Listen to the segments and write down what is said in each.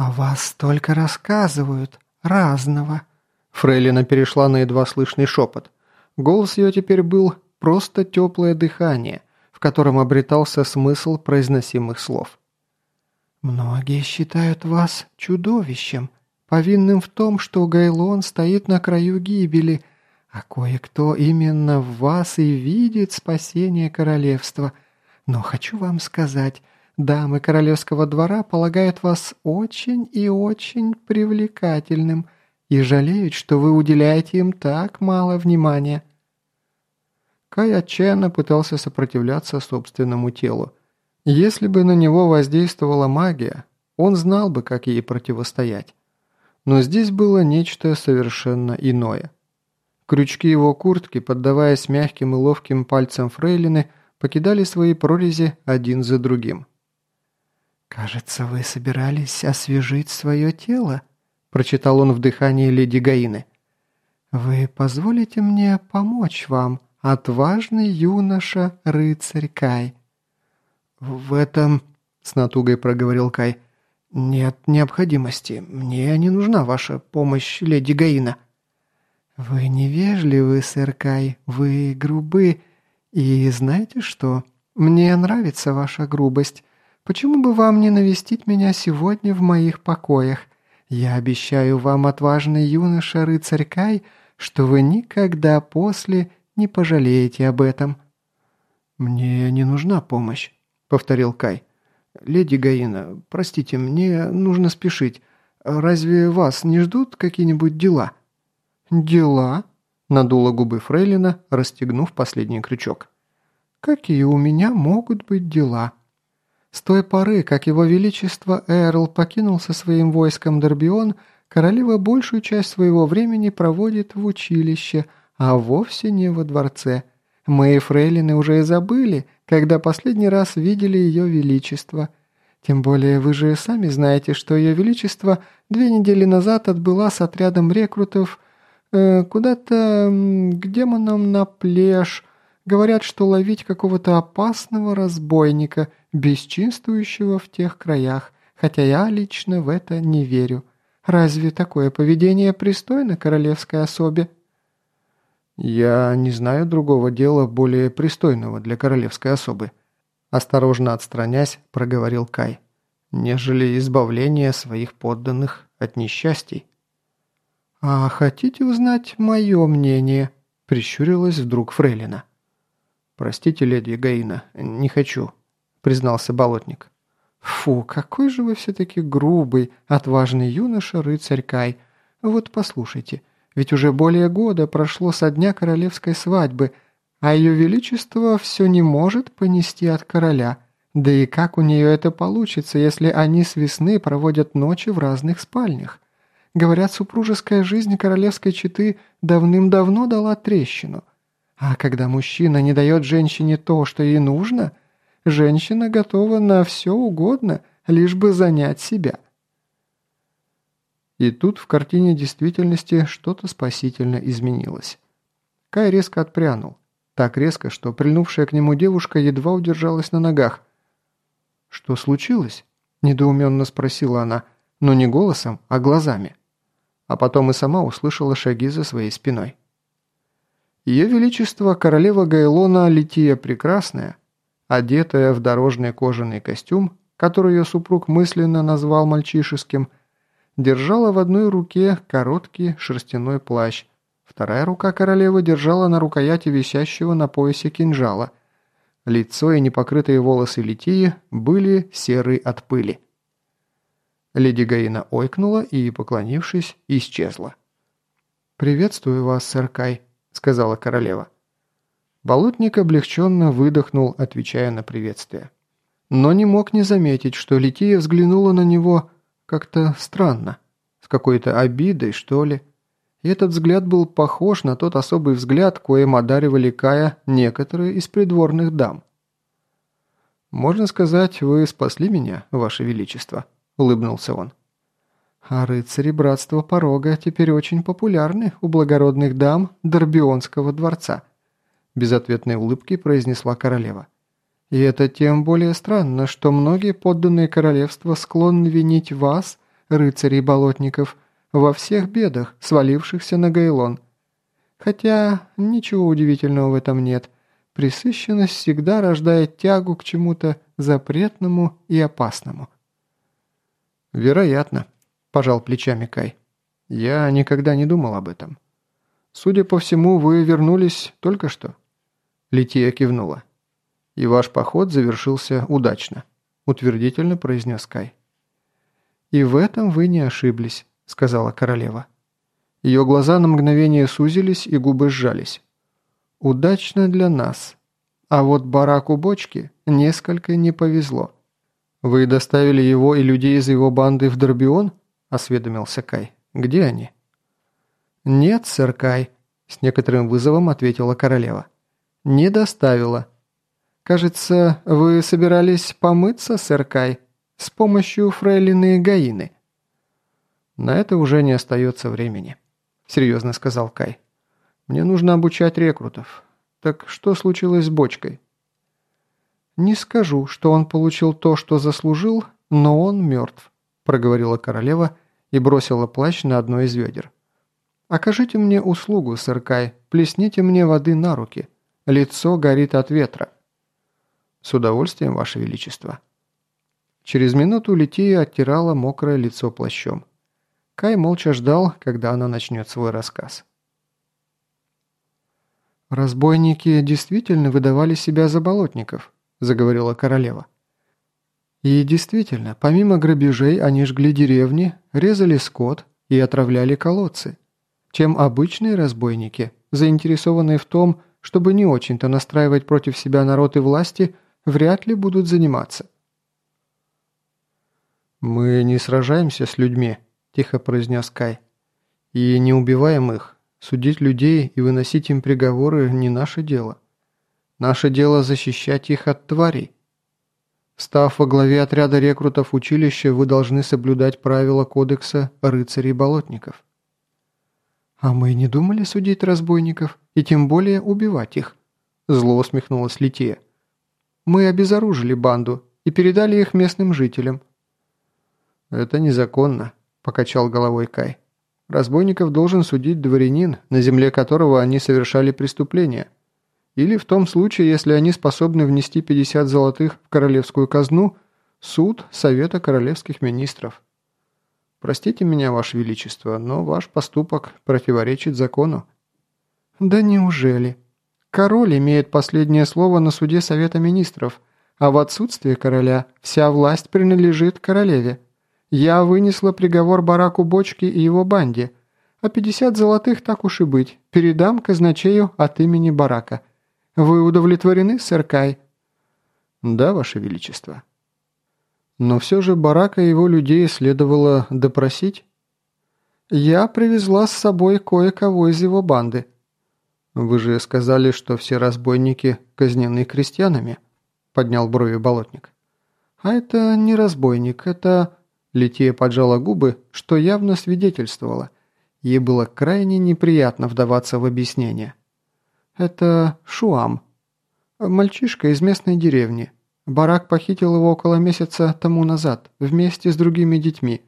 «О вас столько рассказывают, разного». Фрейлина перешла на едва слышный шепот. Голос ее теперь был просто теплое дыхание, в котором обретался смысл произносимых слов. «Многие считают вас чудовищем, повинным в том, что Гайлон стоит на краю гибели, а кое-кто именно в вас и видит спасение королевства. Но хочу вам сказать, дамы королевского двора полагают вас очень и очень привлекательным и жалеют, что вы уделяете им так мало внимания». Кай отчаянно пытался сопротивляться собственному телу, если бы на него воздействовала магия, он знал бы, как ей противостоять. Но здесь было нечто совершенно иное. Крючки его куртки, поддаваясь мягким и ловким пальцам фрейлины, покидали свои прорези один за другим. «Кажется, вы собирались освежить свое тело», – прочитал он в дыхании леди Гаины. «Вы позволите мне помочь вам, отважный юноша-рыцарь Кай?» «В этом...» – с натугой проговорил Кай. «Нет необходимости. Мне не нужна ваша помощь, леди Гаина». «Вы невежливы, сэр Кай, вы грубы. И знаете что? Мне нравится ваша грубость. Почему бы вам не навестить меня сегодня в моих покоях? Я обещаю вам, отважный юноша рыцарь Кай, что вы никогда после не пожалеете об этом». «Мне не нужна помощь», повторил Кай. «Леди Гаина, простите, мне нужно спешить. Разве вас не ждут какие-нибудь дела?» «Дела?» – надула губы Фрейлина, расстегнув последний крючок. «Какие у меня могут быть дела?» С той поры, как его величество Эрл покинул со своим войском Дорбион, королева большую часть своего времени проводит в училище, а вовсе не во дворце. Мы, фрейлины, уже и забыли, когда последний раз видели ее величество. Тем более вы же сами знаете, что ее величество две недели назад отбыла с отрядом рекрутов э, куда-то к демонам на пляж. Говорят, что ловить какого-то опасного разбойника, бесчинствующего в тех краях, хотя я лично в это не верю. Разве такое поведение пристойно королевской особе?» «Я не знаю другого дела более пристойного для королевской особы», осторожно отстранясь, проговорил Кай, «нежели избавление своих подданных от несчастий». «А хотите узнать мое мнение?» – прищурилась вдруг Фрейлина. «Простите, леди Гаина, не хочу», – признался болотник. «Фу, какой же вы все-таки грубый, отважный юноша, рыцарь Кай. Вот послушайте, ведь уже более года прошло со дня королевской свадьбы, а ее величество все не может понести от короля. Да и как у нее это получится, если они с весны проводят ночи в разных спальнях? Говорят, супружеская жизнь королевской четы давным-давно дала трещину. А когда мужчина не дает женщине то, что ей нужно, женщина готова на все угодно, лишь бы занять себя – и тут в картине действительности что-то спасительно изменилось. Кай резко отпрянул. Так резко, что прильнувшая к нему девушка едва удержалась на ногах. «Что случилось?» – недоуменно спросила она, но не голосом, а глазами. А потом и сама услышала шаги за своей спиной. Ее Величество, королева Гайлона Лития Прекрасная, одетая в дорожный кожаный костюм, который ее супруг мысленно назвал мальчишеским – держала в одной руке короткий шерстяной плащ, вторая рука королевы держала на рукояти висящего на поясе кинжала. Лицо и непокрытые волосы Литии были серы от пыли. Леди Гаина ойкнула и, поклонившись, исчезла. «Приветствую вас, сэр Кай», — сказала королева. Болотник облегченно выдохнул, отвечая на приветствие. Но не мог не заметить, что Лития взглянула на него как-то странно. С какой-то обидой, что ли. И этот взгляд был похож на тот особый взгляд, коим одаривали Кая некоторые из придворных дам. «Можно сказать, вы спасли меня, ваше величество», — улыбнулся он. «А рыцари Братства Порога теперь очень популярны у благородных дам Дорбионского дворца», — безответной улыбки произнесла королева. И это тем более странно, что многие подданные королевства склонны винить вас рыцарей-болотников, во всех бедах, свалившихся на Гейлон. Хотя ничего удивительного в этом нет. Присыщенность всегда рождает тягу к чему-то запретному и опасному. «Вероятно», – пожал плечами Кай. «Я никогда не думал об этом. Судя по всему, вы вернулись только что?» Лития кивнула. «И ваш поход завершился удачно», – утвердительно произнес Кай. «И в этом вы не ошиблись», – сказала королева. Ее глаза на мгновение сузились и губы сжались. «Удачно для нас. А вот бараку бочки несколько не повезло». «Вы доставили его и людей из его банды в Дорбион?» – осведомился Кай. «Где они?» «Нет, сэр Кай», – с некоторым вызовом ответила королева. «Не доставила. Кажется, вы собирались помыться, сэр Кай, с помощью фрейлины Гаины». «На это уже не остается времени», – серьезно сказал Кай. «Мне нужно обучать рекрутов. Так что случилось с бочкой?» «Не скажу, что он получил то, что заслужил, но он мертв», – проговорила королева и бросила плащ на одно из ведер. «Окажите мне услугу, сэр Кай, плесните мне воды на руки. Лицо горит от ветра». «С удовольствием, Ваше Величество». Через минуту Лития оттирала мокрое лицо плащом. Кай молча ждал, когда она начнет свой рассказ. «Разбойники действительно выдавали себя за болотников», – заговорила королева. «И действительно, помимо грабежей, они жгли деревни, резали скот и отравляли колодцы, чем обычные разбойники, заинтересованные в том, чтобы не очень-то настраивать против себя народ и власти, вряд ли будут заниматься». «Мы не сражаемся с людьми», – тихо произнес Кай. «И не убиваем их. Судить людей и выносить им приговоры – не наше дело. Наше дело – защищать их от тварей. Став во главе отряда рекрутов училища, вы должны соблюдать правила кодекса рыцарей-болотников». «А мы не думали судить разбойников и тем более убивать их?» Зло усмехнулась Лития. «Мы обезоружили банду и передали их местным жителям». «Это незаконно», – покачал головой Кай. «Разбойников должен судить дворянин, на земле которого они совершали преступления. Или в том случае, если они способны внести 50 золотых в королевскую казну, суд Совета королевских министров. Простите меня, Ваше Величество, но ваш поступок противоречит закону». «Да неужели? Король имеет последнее слово на суде Совета министров, а в отсутствие короля вся власть принадлежит королеве». Я вынесла приговор бараку Бочки и его банде, а 50 золотых, так уж и быть, передам казначею от имени барака. Вы удовлетворены, сэр Кай?» «Да, Ваше Величество». «Но все же барака его людей следовало допросить?» «Я привезла с собой кое-кого из его банды». «Вы же сказали, что все разбойники казнены крестьянами», — поднял брови болотник. «А это не разбойник, это...» Лития поджала губы, что явно свидетельствовало. Ей было крайне неприятно вдаваться в объяснение. «Это Шуам. Мальчишка из местной деревни. Барак похитил его около месяца тому назад, вместе с другими детьми.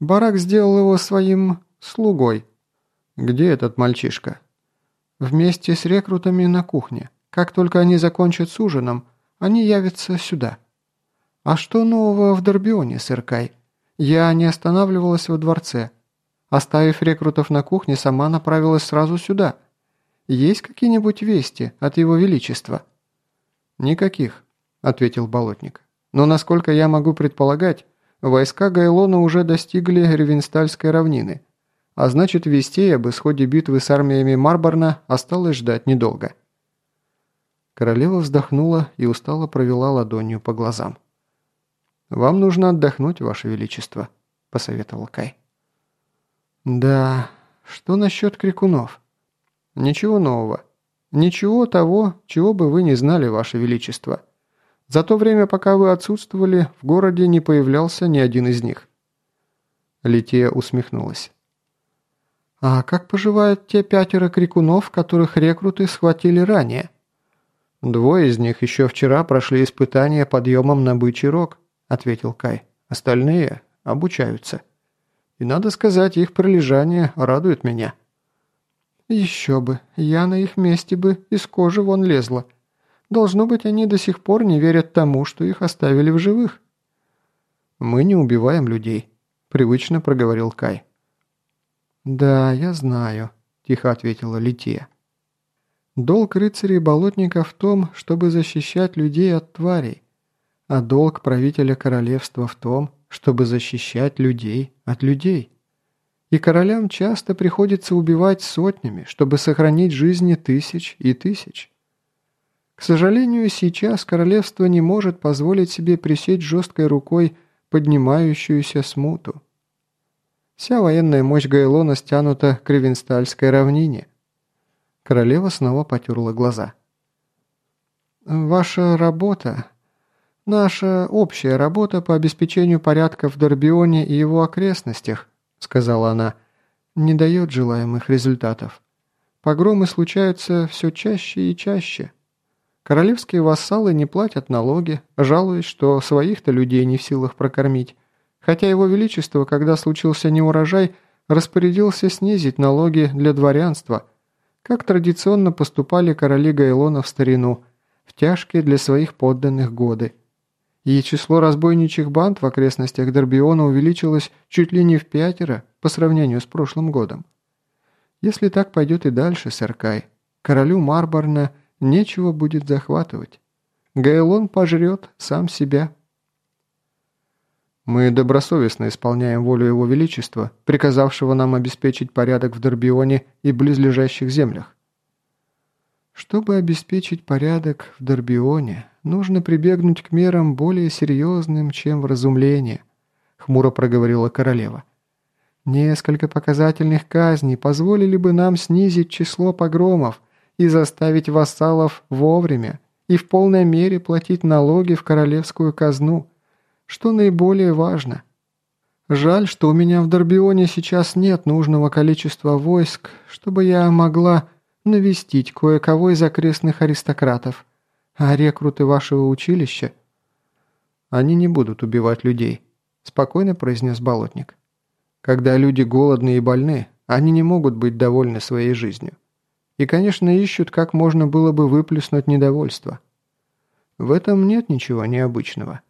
Барак сделал его своим слугой». «Где этот мальчишка?» «Вместе с рекрутами на кухне. Как только они закончат с ужином, они явятся сюда». «А что нового в Дорбионе, сэр Кай? Я не останавливалась во дворце. Оставив рекрутов на кухне, сама направилась сразу сюда. Есть какие-нибудь вести от его величества?» «Никаких», — ответил болотник. «Но насколько я могу предполагать, войска Гайлона уже достигли Ревенстальской равнины, а значит, вестей об исходе битвы с армиями Марборна осталось ждать недолго». Королева вздохнула и устало провела ладонью по глазам. «Вам нужно отдохнуть, Ваше Величество», – посоветовал Кай. «Да, что насчет крикунов?» «Ничего нового. Ничего того, чего бы вы не знали, Ваше Величество. За то время, пока вы отсутствовали, в городе не появлялся ни один из них». Лития усмехнулась. «А как поживают те пятеро крикунов, которых рекруты схватили ранее?» «Двое из них еще вчера прошли испытания подъемом на бычий рог», – ответил Кай. «Остальные? обучаются. И надо сказать, их прилежание радует меня». «Еще бы, я на их месте бы из кожи вон лезла. Должно быть, они до сих пор не верят тому, что их оставили в живых». «Мы не убиваем людей», – привычно проговорил Кай. «Да, я знаю», – тихо ответила Лития. «Долг рыцарей болотника в том, чтобы защищать людей от тварей, а долг правителя королевства в том, чтобы защищать людей от людей. И королям часто приходится убивать сотнями, чтобы сохранить жизни тысяч и тысяч. К сожалению, сейчас королевство не может позволить себе присечь жесткой рукой поднимающуюся смуту. Вся военная мощь Гайлона стянута к Ревенстальской равнине. Королева снова потерла глаза. «Ваша работа, наша общая работа по обеспечению порядка в Дорбионе и его окрестностях», сказала она, не дает желаемых результатов. Погромы случаются все чаще и чаще. Королевские вассалы не платят налоги, жалуясь, что своих-то людей не в силах прокормить. Хотя его величество, когда случился неурожай, распорядился снизить налоги для дворянства, как традиционно поступали короли Гайлона в старину, в тяжкие для своих подданных годы. И число разбойничьих банд в окрестностях Дорбиона увеличилось чуть ли не в пятеро по сравнению с прошлым годом. Если так пойдет и дальше, сэр Кай, королю Марборна – нечего будет захватывать. Гайлон пожрет сам себя. Мы добросовестно исполняем волю Его Величества, приказавшего нам обеспечить порядок в Дорбионе и близлежащих землях. Чтобы обеспечить порядок в Дорбионе, нужно прибегнуть к мерам более серьезным, чем вразумление, хмуро проговорила королева. Несколько показательных казней позволили бы нам снизить число погромов, и заставить вассалов вовремя и в полной мере платить налоги в королевскую казну, что наиболее важно. Жаль, что у меня в Дорбионе сейчас нет нужного количества войск, чтобы я могла навестить кое-кого из окрестных аристократов, а рекруты вашего училища... «Они не будут убивать людей», – спокойно произнес Болотник. «Когда люди голодны и больны, они не могут быть довольны своей жизнью. И, конечно, ищут, как можно было бы выплеснуть недовольство. В этом нет ничего необычного.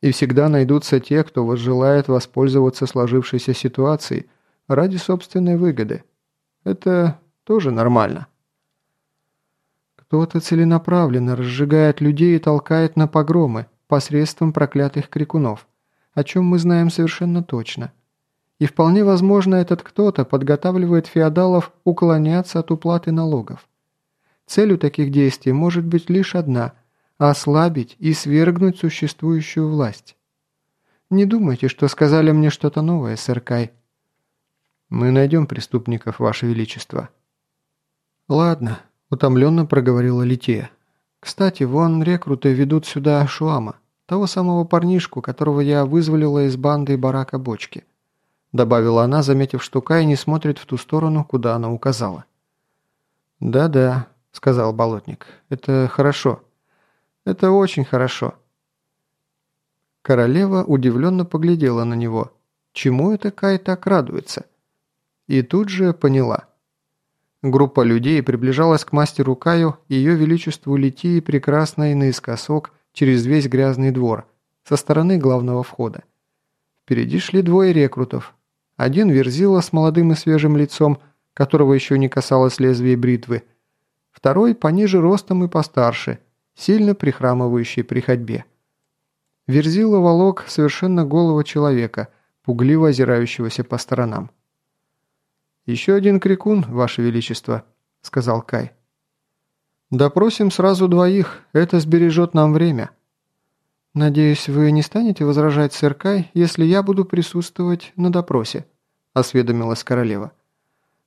И всегда найдутся те, кто возжелает воспользоваться сложившейся ситуацией ради собственной выгоды. Это тоже нормально. Кто-то целенаправленно разжигает людей и толкает на погромы посредством проклятых крикунов, о чем мы знаем совершенно точно – и вполне возможно, этот кто-то подготавливает феодалов уклоняться от уплаты налогов. Целью таких действий может быть лишь одна – ослабить и свергнуть существующую власть. Не думайте, что сказали мне что-то новое, сэр Кай. Мы найдем преступников, Ваше Величество. Ладно, утомленно проговорила Лития. Кстати, вон рекруты ведут сюда Шуама, того самого парнишку, которого я вызволила из банды барака Бочки добавила она, заметив, что Кай не смотрит в ту сторону, куда она указала. «Да-да», — сказал Болотник, — «это хорошо. Это очень хорошо». Королева удивленно поглядела на него. Чему это Кай так радуется? И тут же поняла. Группа людей приближалась к мастеру Каю и ее величеству Литии прекрасной наискосок через весь грязный двор, со стороны главного входа. Впереди шли двое рекрутов, один верзила с молодым и свежим лицом, которого еще не касалось лезвия бритвы. Второй пониже ростом и постарше, сильно прихрамывающий при ходьбе. Верзила волок совершенно голого человека, пугливо озирающегося по сторонам. «Еще один крикун, Ваше Величество», — сказал Кай. «Допросим сразу двоих, это сбережет нам время». «Надеюсь, вы не станете возражать, сэр Кай, если я буду присутствовать на допросе?» – осведомилась королева.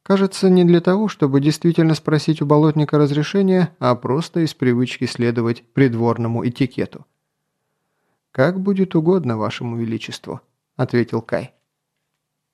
«Кажется, не для того, чтобы действительно спросить у болотника разрешения, а просто из привычки следовать придворному этикету». «Как будет угодно вашему величеству», – ответил Кай.